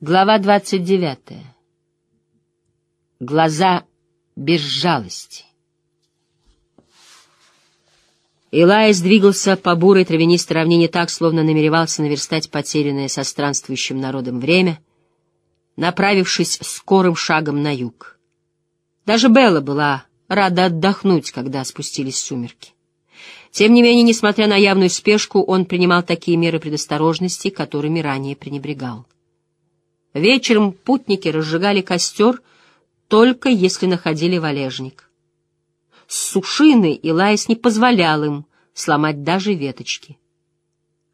Глава двадцать девятая. Глаза без жалости. Илайс двигался по бурой травянистой равнине так, словно намеревался наверстать потерянное со странствующим народом время, направившись скорым шагом на юг. Даже Белла была рада отдохнуть, когда спустились сумерки. Тем не менее, несмотря на явную спешку, он принимал такие меры предосторожности, которыми ранее пренебрегал. Вечером путники разжигали костер, только если находили валежник. С сушины Илайс не позволял им сломать даже веточки.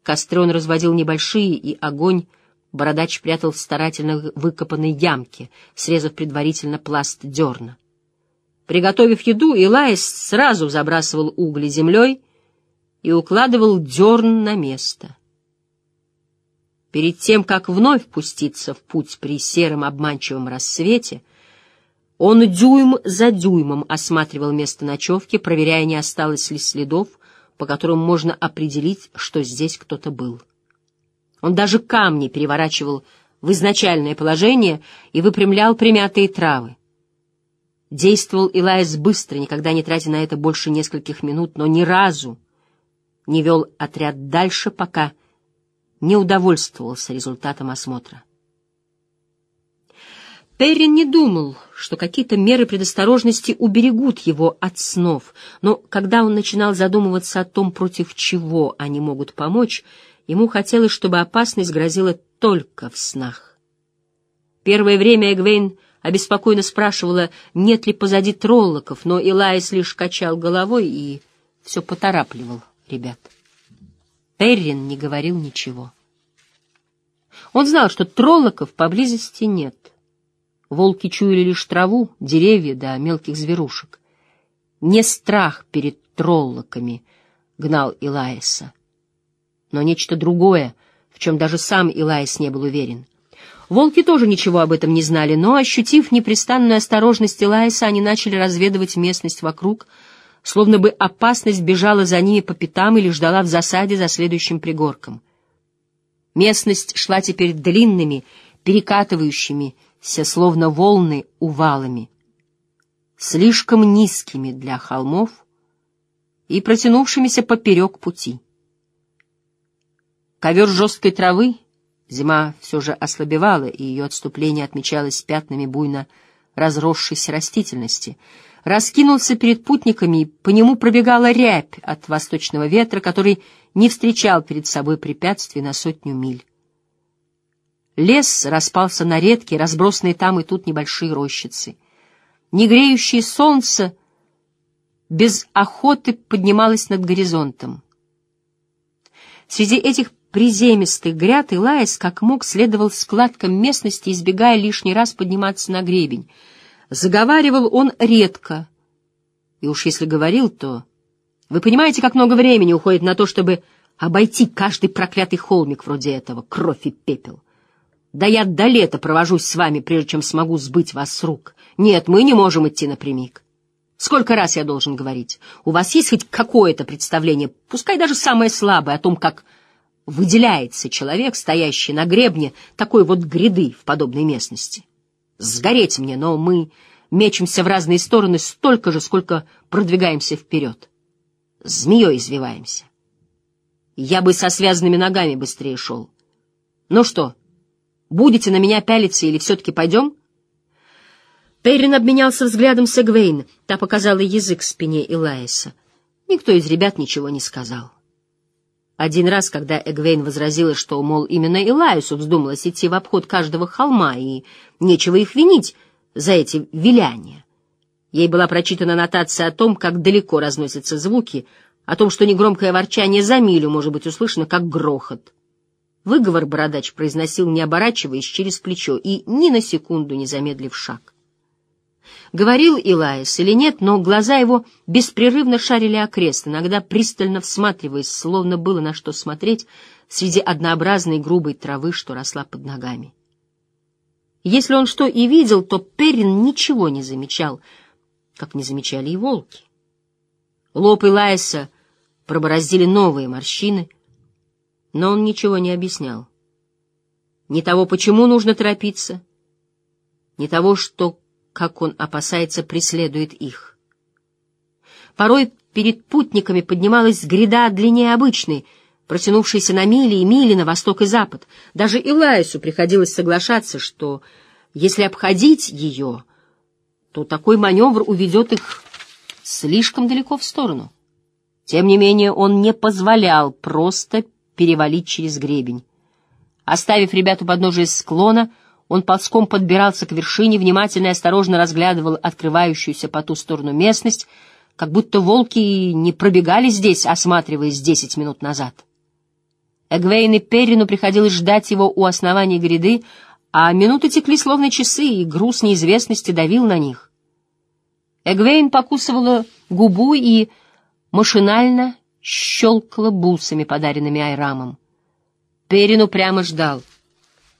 Костры он разводил небольшие, и огонь бородач прятал в старательно выкопанной ямке, срезав предварительно пласт дерна. Приготовив еду, Илайс сразу забрасывал угли землей и укладывал дерн на место. Перед тем, как вновь пуститься в путь при сером обманчивом рассвете, он дюйм за дюймом осматривал место ночевки, проверяя, не осталось ли следов, по которым можно определить, что здесь кто-то был. Он даже камни переворачивал в изначальное положение и выпрямлял примятые травы. Действовал Илайс быстро, никогда не тратя на это больше нескольких минут, но ни разу не вел отряд дальше, пока не удовольствовался результатом осмотра. Перрин не думал, что какие-то меры предосторожности уберегут его от снов, но когда он начинал задумываться о том, против чего они могут помочь, ему хотелось, чтобы опасность грозила только в снах. Первое время Эгвейн обеспокоенно спрашивала, нет ли позади троллоков, но Илайс лишь качал головой и все поторапливал ребят. Перрин не говорил ничего. Он знал, что троллоков поблизости нет. Волки чуяли лишь траву, деревья да мелких зверушек. Не страх перед троллоками гнал Илаиса, но нечто другое, в чем даже сам Илаис не был уверен. Волки тоже ничего об этом не знали, но, ощутив непрестанную осторожность Илаиса, они начали разведывать местность вокруг, словно бы опасность бежала за ними по пятам или ждала в засаде за следующим пригорком. Местность шла теперь длинными, перекатывающимися, словно волны, увалами, слишком низкими для холмов и протянувшимися поперек пути. Ковер жесткой травы, зима все же ослабевала, и ее отступление отмечалось пятнами буйно разросшейся растительности — раскинулся перед путниками, и по нему пробегала рябь от восточного ветра, который не встречал перед собой препятствий на сотню миль. Лес распался на редкие, разбросанные там и тут небольшие рощицы. Негреющее солнце без охоты поднималось над горизонтом. Среди этих приземистых гряд Илаис как мог следовал складкам местности, избегая лишний раз подниматься на гребень — Заговаривал он редко. И уж если говорил, то... Вы понимаете, как много времени уходит на то, чтобы обойти каждый проклятый холмик вроде этого, кровь и пепел. Да я до лета провожусь с вами, прежде чем смогу сбыть вас с рук. Нет, мы не можем идти напрямик. Сколько раз я должен говорить? У вас есть хоть какое-то представление, пускай даже самое слабое, о том, как выделяется человек, стоящий на гребне такой вот гряды в подобной местности? Сгореть мне, но мы мечемся в разные стороны столько же, сколько продвигаемся вперед. Змеей извиваемся. Я бы со связанными ногами быстрее шел. Ну что, будете на меня пялиться или все-таки пойдем? Перрин обменялся взглядом с Эгвейн. Та показала язык спине Илаиса. Никто из ребят ничего не сказал. Один раз, когда Эгвейн возразила, что, мол, именно Илайусу вздумалось идти в обход каждого холма, и нечего их винить за эти виляния. Ей была прочитана нотация о том, как далеко разносятся звуки, о том, что негромкое ворчание за милю может быть услышано, как грохот. Выговор бородач произносил, не оборачиваясь, через плечо и ни на секунду не замедлив шаг. Говорил Илаис или нет, но глаза его беспрерывно шарили окрест, иногда пристально всматриваясь, словно было на что смотреть среди однообразной грубой травы, что росла под ногами. Если он что и видел, то Перрин ничего не замечал, как не замечали и волки. Лоб Илаиса пробороздили новые морщины, но он ничего не объяснял. ни того, почему нужно торопиться, ни того, что, как он опасается, преследует их. Порой перед путниками поднималась гряда длиннее обычной, протянувшаяся на мили и мили на восток и запад. Даже Илаису приходилось соглашаться, что если обходить ее, то такой маневр уведет их слишком далеко в сторону. Тем не менее, он не позволял просто перевалить через гребень. Оставив ребят у подножия склона, он ползком подбирался к вершине, внимательно и осторожно разглядывал открывающуюся по ту сторону местность, как будто волки не пробегали здесь, осматриваясь десять минут назад. Эгвейн и Перрину приходилось ждать его у основания гряды, а минуты текли словно часы, и груз неизвестности давил на них. Эгвейн покусывала губу и машинально щелкала бусами, подаренными Айрамом. Перину прямо ждал.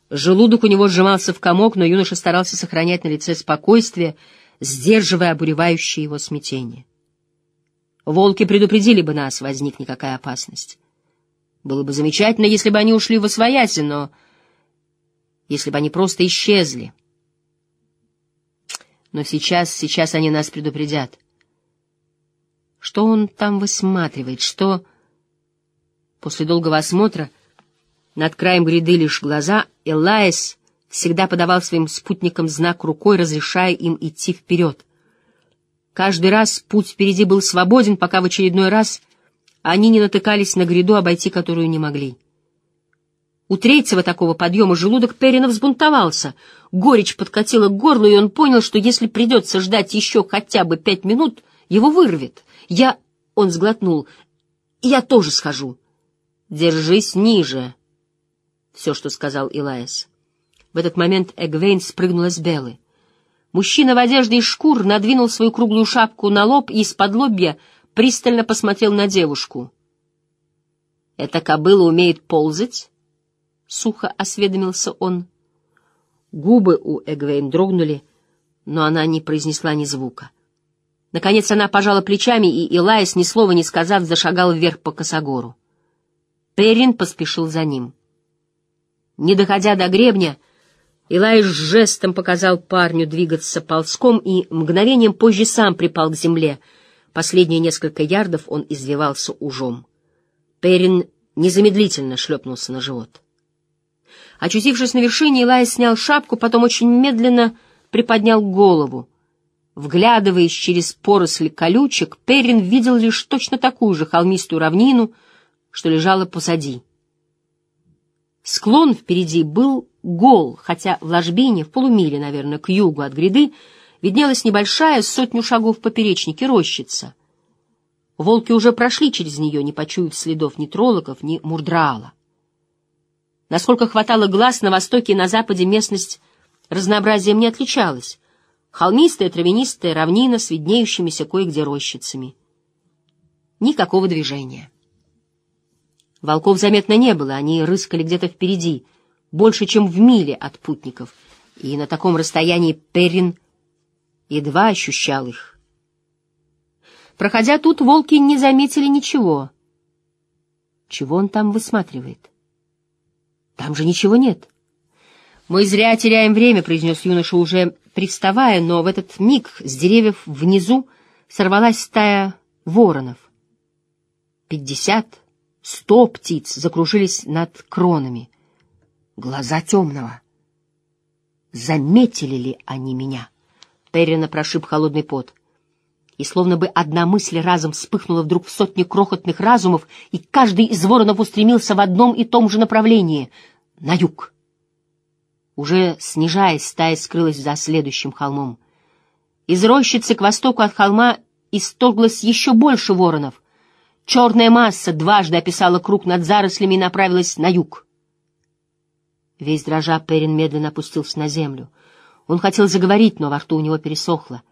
Желудок у него сжимался в комок, но юноша старался сохранять на лице спокойствие, сдерживая обуревающее его смятение. Волки предупредили бы нас, возник никакая опасность. Было бы замечательно, если бы они ушли в освояси, но если бы они просто исчезли. Но сейчас, сейчас они нас предупредят. Что он там высматривает? Что... После долгого осмотра над краем гряды лишь глаза, Элайс всегда подавал своим спутникам знак рукой, разрешая им идти вперед. Каждый раз путь впереди был свободен, пока в очередной раз они не натыкались на гряду, обойти которую не могли. У третьего такого подъема желудок Перина взбунтовался. Горечь подкатила к горлу, и он понял, что если придется ждать еще хотя бы пять минут, его вырвет. Я... Он сглотнул. Я тоже схожу. Держись ниже, все, что сказал Илаес. В этот момент Эгвейн спрыгнула с Белы. Мужчина в одежде из шкур надвинул свою круглую шапку на лоб и из-под лобья пристально посмотрел на девушку. «Эта кобыла умеет ползать?» — сухо осведомился он. Губы у Эгвейн дрогнули, но она не произнесла ни звука. Наконец она пожала плечами, и Илаис, ни слова не сказав, зашагал вверх по косогору. Перин поспешил за ним. Не доходя до гребня, Илай жестом показал парню двигаться ползком и мгновением позже сам припал к земле. Последние несколько ярдов он извивался ужом. Перин незамедлительно шлепнулся на живот. Очутившись на вершине, Илай снял шапку, потом очень медленно приподнял голову. Вглядываясь через поросли колючек, Перин видел лишь точно такую же холмистую равнину, что лежала позади. Склон впереди был гол, хотя в ложбине, в полумиле, наверное, к югу от гряды, виднелась небольшая, сотню шагов в поперечнике, рощица. Волки уже прошли через нее, не почуяв следов ни троллоков, ни мурдраала. Насколько хватало глаз, на востоке и на западе местность разнообразием не отличалась. Холмистая, травянистая равнина с виднеющимися кое-где рощицами. Никакого движения. Волков заметно не было, они рыскали где-то впереди, больше, чем в миле от путников, и на таком расстоянии Перрин едва ощущал их. Проходя тут, волки не заметили ничего. Чего он там высматривает? Там же ничего нет. «Мы зря теряем время», — произнес юноша, уже приставая, но в этот миг с деревьев внизу сорвалась стая воронов. Пятьдесят Сто птиц закружились над кронами. Глаза темного. Заметили ли они меня? Перрина прошиб холодный пот. И словно бы одна мысль разом вспыхнула вдруг в сотни крохотных разумов, и каждый из воронов устремился в одном и том же направлении — на юг. Уже снижаясь, стая скрылась за следующим холмом. Из рощицы к востоку от холма исторглось еще больше воронов. Черная масса дважды описала круг над зарослями и направилась на юг. Весь дрожа Перин медленно опустился на землю. Он хотел заговорить, но во рту у него пересохло.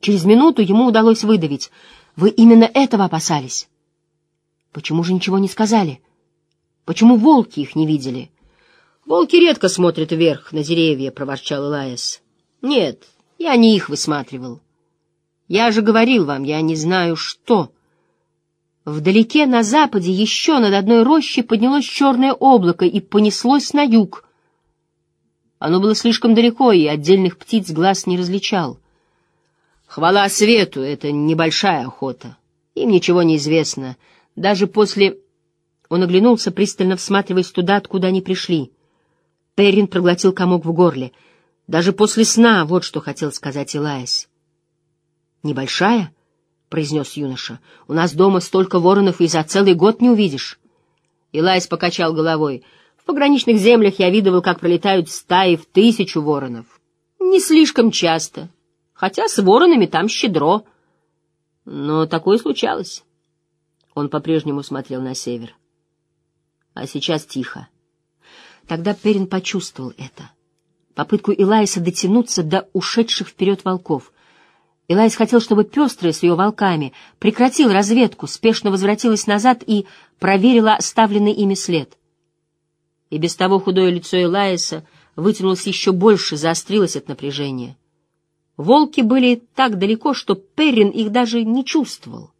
Через минуту ему удалось выдавить. «Вы именно этого опасались?» «Почему же ничего не сказали? Почему волки их не видели?» «Волки редко смотрят вверх, на деревья», — проворчал Элайес. «Нет, я не их высматривал. Я же говорил вам, я не знаю, что...» Вдалеке на западе еще над одной рощей поднялось черное облако и понеслось на юг. Оно было слишком далеко, и отдельных птиц глаз не различал. Хвала свету — это небольшая охота. Им ничего не известно. Даже после... Он оглянулся, пристально всматриваясь туда, откуда они пришли. Перрин проглотил комок в горле. Даже после сна, вот что хотел сказать Илайс. «Небольшая?» — произнес юноша. — У нас дома столько воронов и за целый год не увидишь. Илайс покачал головой. В пограничных землях я видывал, как пролетают стаи в тысячу воронов. Не слишком часто, хотя с воронами там щедро. Но такое случалось. Он по-прежнему смотрел на север. А сейчас тихо. Тогда Перин почувствовал это. Попытку Илайса дотянуться до ушедших вперед волков — Элайс хотел, чтобы пестрая с ее волками прекратил разведку, спешно возвратилась назад и проверила оставленный ими след. И без того худое лицо Элайса вытянулось еще больше, заострилось от напряжения. Волки были так далеко, что Перрин их даже не чувствовал.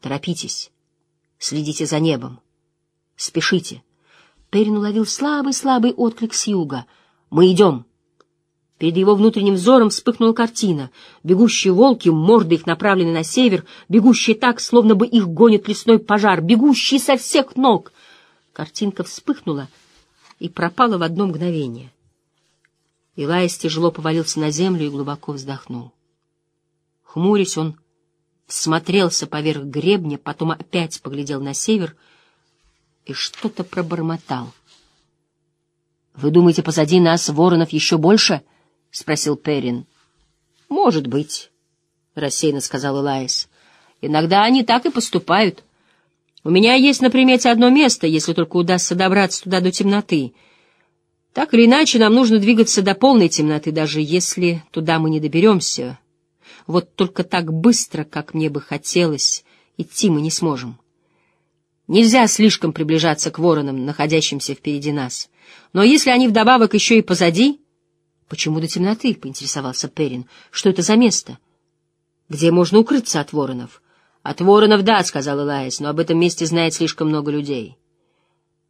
«Торопитесь, следите за небом, спешите». Перрин уловил слабый-слабый отклик с юга. «Мы идем!» Перед его внутренним взором вспыхнула картина. Бегущие волки, морды их направлены на север, бегущие так, словно бы их гонит лесной пожар, бегущие со всех ног. Картинка вспыхнула и пропала в одно мгновение. Илайс тяжело повалился на землю и глубоко вздохнул. Хмурясь, он всмотрелся поверх гребня, потом опять поглядел на север и что-то пробормотал. — Вы думаете, позади нас воронов еще больше? —— спросил Перрин. — Может быть, — рассеянно сказал Элайс. — Иногда они так и поступают. У меня есть на примете одно место, если только удастся добраться туда до темноты. Так или иначе, нам нужно двигаться до полной темноты, даже если туда мы не доберемся. Вот только так быстро, как мне бы хотелось, идти мы не сможем. Нельзя слишком приближаться к воронам, находящимся впереди нас. Но если они вдобавок еще и позади... «Почему до темноты?» — поинтересовался Перин. «Что это за место? Где можно укрыться от воронов?» «От воронов, да», — сказал Элайс, — «но об этом месте знает слишком много людей.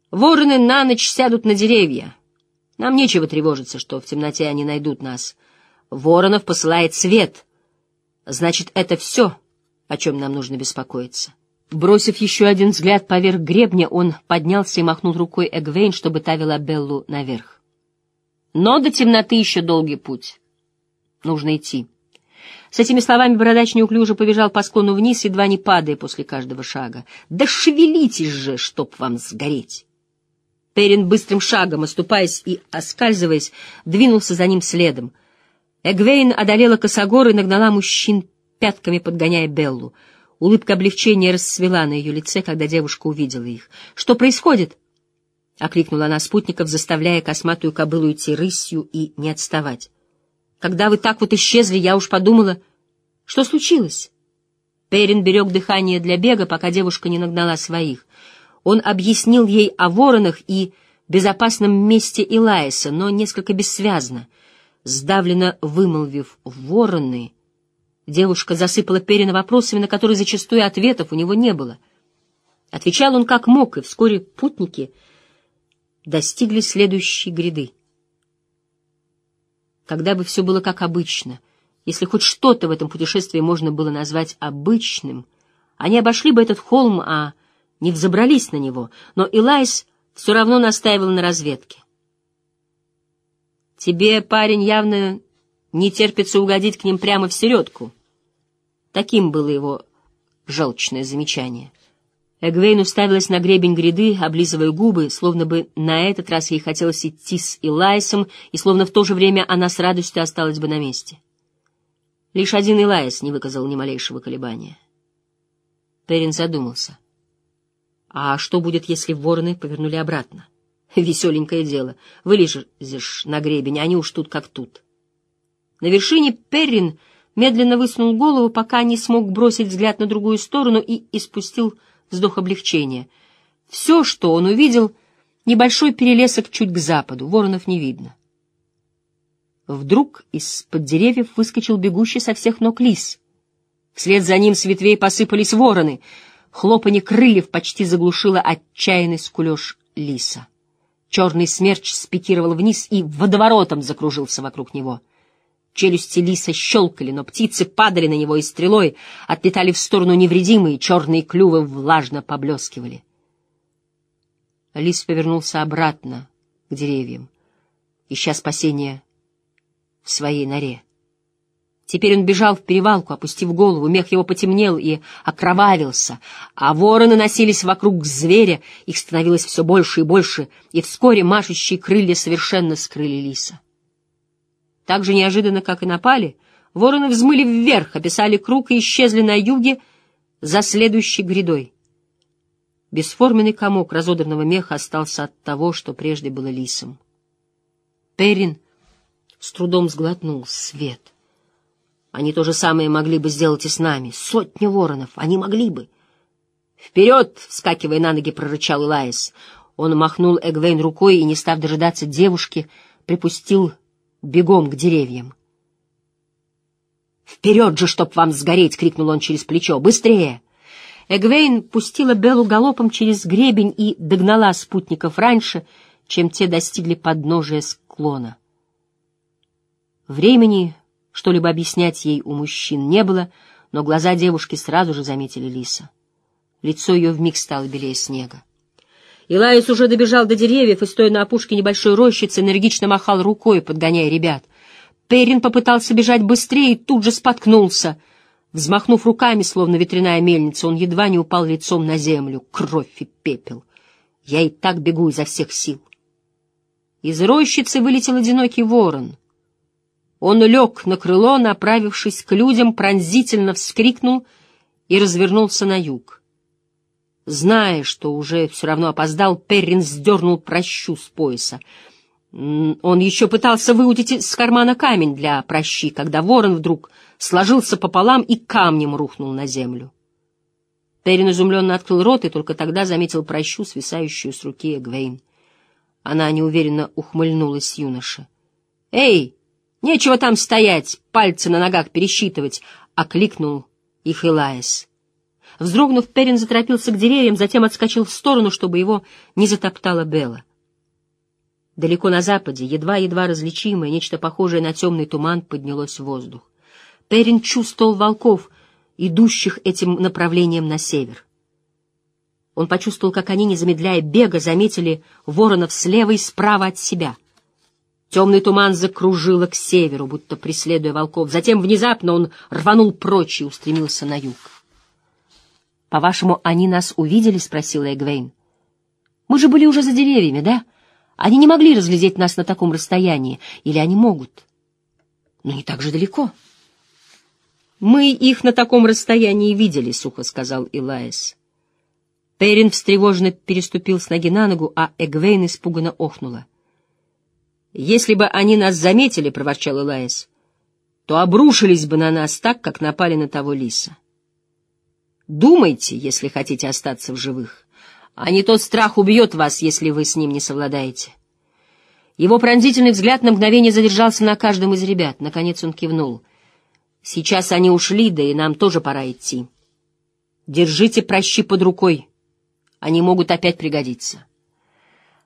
Вороны на ночь сядут на деревья. Нам нечего тревожиться, что в темноте они найдут нас. Воронов посылает свет. Значит, это все, о чем нам нужно беспокоиться». Бросив еще один взгляд поверх гребня, он поднялся и махнул рукой Эгвейн, чтобы та вела Беллу наверх. Но до темноты еще долгий путь. Нужно идти. С этими словами бородач неуклюже побежал по склону вниз, едва не падая после каждого шага. «Да шевелитесь же, чтоб вам сгореть!» Перин быстрым шагом, оступаясь и оскальзываясь, двинулся за ним следом. Эгвейн одолела косогор и нагнала мужчин, пятками подгоняя Беллу. Улыбка облегчения расцвела на ее лице, когда девушка увидела их. «Что происходит?» — окликнула она спутников, заставляя косматую кобылу идти рысью и не отставать. «Когда вы так вот исчезли, я уж подумала, что случилось?» Перин берег дыхание для бега, пока девушка не нагнала своих. Он объяснил ей о воронах и безопасном месте Илаиса, но несколько бессвязно. Сдавленно вымолвив «вороны», девушка засыпала Перина вопросами, на которые зачастую ответов у него не было. Отвечал он как мог, и вскоре путники — достигли следующей гряды. Когда бы все было как обычно, если хоть что-то в этом путешествии можно было назвать обычным, они обошли бы этот холм, а не взобрались на него, но Илайс все равно настаивал на разведке. «Тебе, парень, явно не терпится угодить к ним прямо в середку». Таким было его желчное замечание. Эгвейн уставилась на гребень гряды, облизывая губы, словно бы на этот раз ей хотелось идти с Илайсом, и словно в то же время она с радостью осталась бы на месте. Лишь один Илайс не выказал ни малейшего колебания. Перин задумался. А что будет, если вороны повернули обратно? Веселенькое дело. Вылезешь на гребень, они уж тут как тут. На вершине Перрин медленно высунул голову, пока не смог бросить взгляд на другую сторону и испустил вздох облегчения. Все, что он увидел, небольшой перелесок чуть к западу, воронов не видно. Вдруг из-под деревьев выскочил бегущий со всех ног лис. Вслед за ним с ветвей посыпались вороны. Хлопанье крыльев почти заглушило отчаянный скулеж лиса. Черный смерч спикировал вниз и водоворотом закружился вокруг него. Челюсти лиса щелкали, но птицы падали на него и стрелой отлетали в сторону невредимые, черные клювы влажно поблескивали. Лис повернулся обратно к деревьям, ища спасения в своей норе. Теперь он бежал в перевалку, опустив голову, мех его потемнел и окровавился, а вороны носились вокруг зверя, их становилось все больше и больше, и вскоре машущие крылья совершенно скрыли лиса. Так же неожиданно, как и напали, вороны взмыли вверх, описали круг и исчезли на юге за следующей грядой. Бесформенный комок разодранного меха остался от того, что прежде было лисом. Перин с трудом сглотнул свет. Они то же самое могли бы сделать и с нами. Сотни воронов, они могли бы. «Вперед!» — вскакивая на ноги, прорычал Илаис. Он махнул Эгвейн рукой и, не став дожидаться девушки, припустил бегом к деревьям. «Вперед же, чтоб вам сгореть!» — крикнул он через плечо. «Быстрее!» Эгвейн пустила Беллу галопом через гребень и догнала спутников раньше, чем те достигли подножия склона. Времени что-либо объяснять ей у мужчин не было, но глаза девушки сразу же заметили лиса. Лицо ее вмиг стало белее снега. Илаис уже добежал до деревьев и, стоя на опушке небольшой рощицы, энергично махал рукой, подгоняя ребят. Перин попытался бежать быстрее и тут же споткнулся. Взмахнув руками, словно ветряная мельница, он едва не упал лицом на землю. Кровь и пепел. Я и так бегу изо всех сил. Из рощицы вылетел одинокий ворон — он лег на крыло, направившись к людям, пронзительно вскрикнул и развернулся на юг. Зная, что уже все равно опоздал, Перрин сдернул прощу с пояса. Он еще пытался выудить из кармана камень для прощи, когда ворон вдруг сложился пополам и камнем рухнул на землю. Перрин изумленно открыл рот и только тогда заметил прощу, свисающую с руки Эгвейн. Она неуверенно ухмыльнулась юноше. «Эй!» Нечего там стоять, пальцы на ногах пересчитывать, — окликнул их Илаис. Вздрогнув, Перин заторопился к деревьям, затем отскочил в сторону, чтобы его не затоптала Белла. Далеко на западе, едва-едва различимое, нечто похожее на темный туман поднялось в воздух. Перин чувствовал волков, идущих этим направлением на север. Он почувствовал, как они, не замедляя бега, заметили воронов слева и справа от себя — Темный туман закружило к северу, будто преследуя волков. Затем внезапно он рванул прочь и устремился на юг. «По-вашему, они нас увидели?» — спросила Эгвейн. «Мы же были уже за деревьями, да? Они не могли разглядеть нас на таком расстоянии. Или они могут? Но не так же далеко». «Мы их на таком расстоянии видели», — сухо сказал Илаис. Перин встревоженно переступил с ноги на ногу, а Эгвейн испуганно охнула. «Если бы они нас заметили, — проворчал Элайс, — то обрушились бы на нас так, как напали на того лиса. Думайте, если хотите остаться в живых, а не тот страх убьет вас, если вы с ним не совладаете». Его пронзительный взгляд на мгновение задержался на каждом из ребят. Наконец он кивнул. «Сейчас они ушли, да и нам тоже пора идти. Держите прощи под рукой. Они могут опять пригодиться».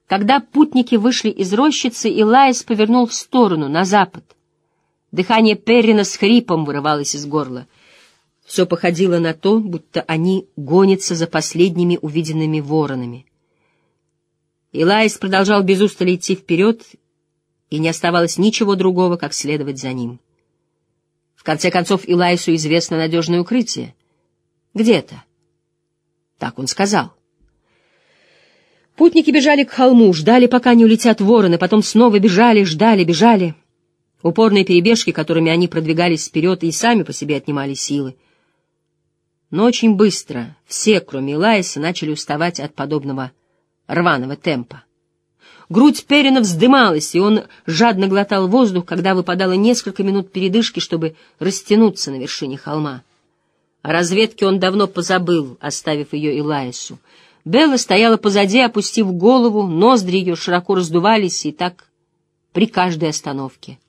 Когда путники вышли из рощицы, Илайс повернул в сторону, на запад. Дыхание Перрина с хрипом вырывалось из горла. Все походило на то, будто они гонятся за последними увиденными воронами. Илайс продолжал без устали идти вперед, и не оставалось ничего другого, как следовать за ним. В конце концов, Илайсу известно надежное укрытие. Где-то. Так он сказал. Путники бежали к холму, ждали, пока не улетят вороны, потом снова бежали, ждали, бежали. Упорные перебежки, которыми они продвигались вперед, и сами по себе отнимали силы. Но очень быстро все, кроме Илайса, начали уставать от подобного рваного темпа. Грудь Перина вздымалась, и он жадно глотал воздух, когда выпадало несколько минут передышки, чтобы растянуться на вершине холма. О разведке он давно позабыл, оставив ее Илайсу. Белла стояла позади, опустив голову, ноздри ее широко раздувались, и так при каждой остановке.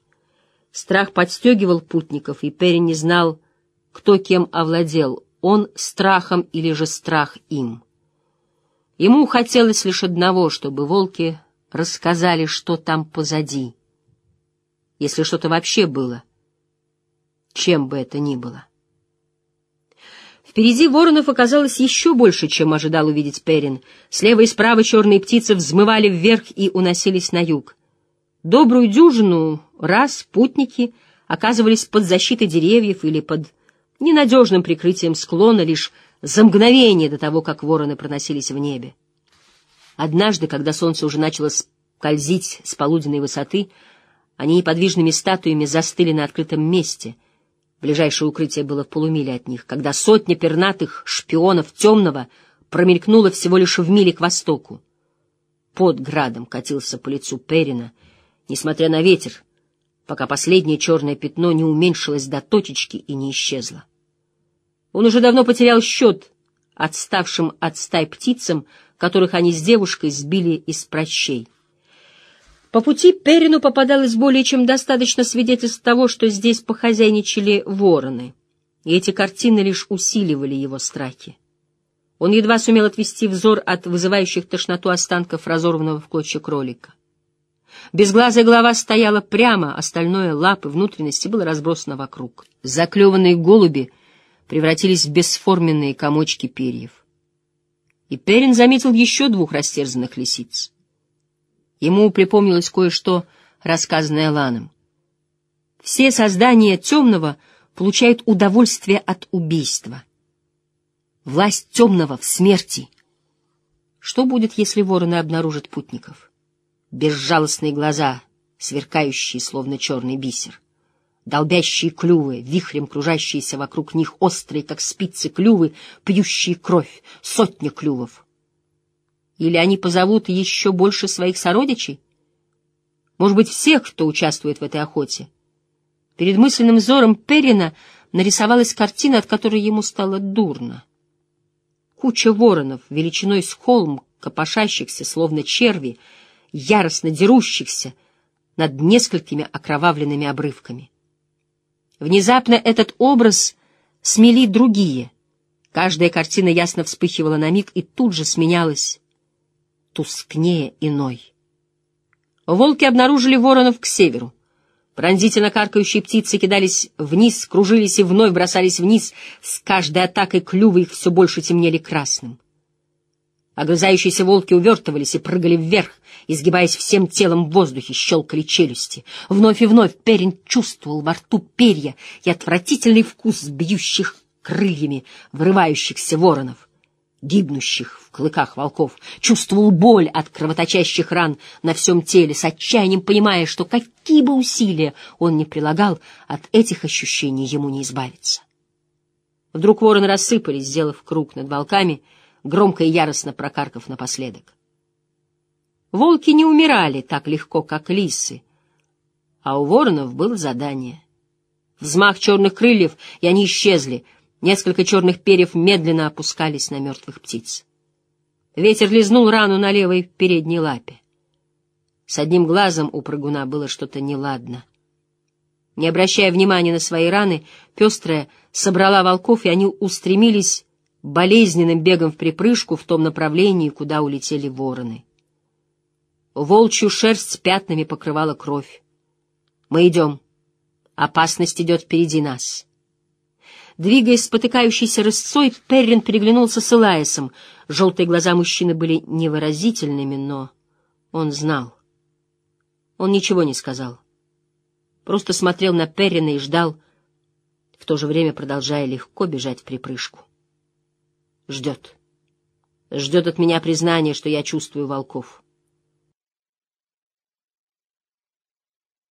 Страх подстегивал путников, и Перри не знал, кто кем овладел, он страхом или же страх им. Ему хотелось лишь одного, чтобы волки рассказали, что там позади, если что-то вообще было, чем бы это ни было. Впереди воронов оказалось еще больше, чем ожидал увидеть Перин. Слева и справа черные птицы взмывали вверх и уносились на юг. Добрую дюжину раз путники оказывались под защитой деревьев или под ненадежным прикрытием склона лишь за мгновение до того, как вороны проносились в небе. Однажды, когда солнце уже начало скользить с полуденной высоты, они неподвижными статуями застыли на открытом месте — Ближайшее укрытие было в полумиле от них, когда сотня пернатых шпионов темного промелькнула всего лишь в миле к востоку. Под градом катился по лицу Перина, несмотря на ветер, пока последнее черное пятно не уменьшилось до точечки и не исчезло. Он уже давно потерял счет отставшим от стай птицам, которых они с девушкой сбили из прощей. По пути Перину попадалось более чем достаточно свидетельств того, что здесь похозяйничали вороны, и эти картины лишь усиливали его страхи. Он едва сумел отвести взор от вызывающих тошноту останков разорванного в клочья кролика. Безглазая голова стояла прямо, остальное, лапы, внутренности было разбросано вокруг. Заклеванные голуби превратились в бесформенные комочки перьев. И Перин заметил еще двух растерзанных лисиц. Ему припомнилось кое-что, рассказанное Ланом. Все создания темного получают удовольствие от убийства. Власть темного в смерти. Что будет, если вороны обнаружат путников? Безжалостные глаза, сверкающие, словно черный бисер. Долбящие клювы, вихрем кружащиеся вокруг них, острые, как спицы клювы, пьющие кровь, сотня клювов. Или они позовут еще больше своих сородичей? Может быть, всех, кто участвует в этой охоте? Перед мысленным взором Перина нарисовалась картина, от которой ему стало дурно. Куча воронов, величиной с холм, копошащихся, словно черви, яростно дерущихся над несколькими окровавленными обрывками. Внезапно этот образ смели другие. Каждая картина ясно вспыхивала на миг и тут же сменялась тускнее иной. Волки обнаружили воронов к северу. Пронзительно каркающие птицы кидались вниз, кружились и вновь бросались вниз. С каждой атакой клювы их все больше темнели красным. Огрызающиеся волки увертывались и прыгали вверх, изгибаясь всем телом в воздухе, щелкали челюсти. Вновь и вновь Перин чувствовал во рту перья и отвратительный вкус бьющих крыльями врывающихся воронов гибнущих в клыках волков, чувствовал боль от кровоточащих ран на всем теле, с отчаянием понимая, что какие бы усилия он ни прилагал, от этих ощущений ему не избавиться. Вдруг вороны рассыпались, сделав круг над волками, громко и яростно прокаркав напоследок. Волки не умирали так легко, как лисы, а у воронов было задание. Взмах черных крыльев, и они исчезли — Несколько черных перьев медленно опускались на мертвых птиц. Ветер лизнул рану на левой передней лапе. С одним глазом у прыгуна было что-то неладно. Не обращая внимания на свои раны, пестрая собрала волков, и они устремились болезненным бегом в припрыжку в том направлении, куда улетели вороны. Волчью шерсть пятнами покрывала кровь. «Мы идем. Опасность идет впереди нас». Двигаясь спотыкающейся рысцой, Перрин переглянулся с Элайсом. Желтые глаза мужчины были невыразительными, но он знал. Он ничего не сказал. Просто смотрел на Перрина и ждал, в то же время продолжая легко бежать в припрыжку. Ждет. Ждет от меня признания, что я чувствую волков.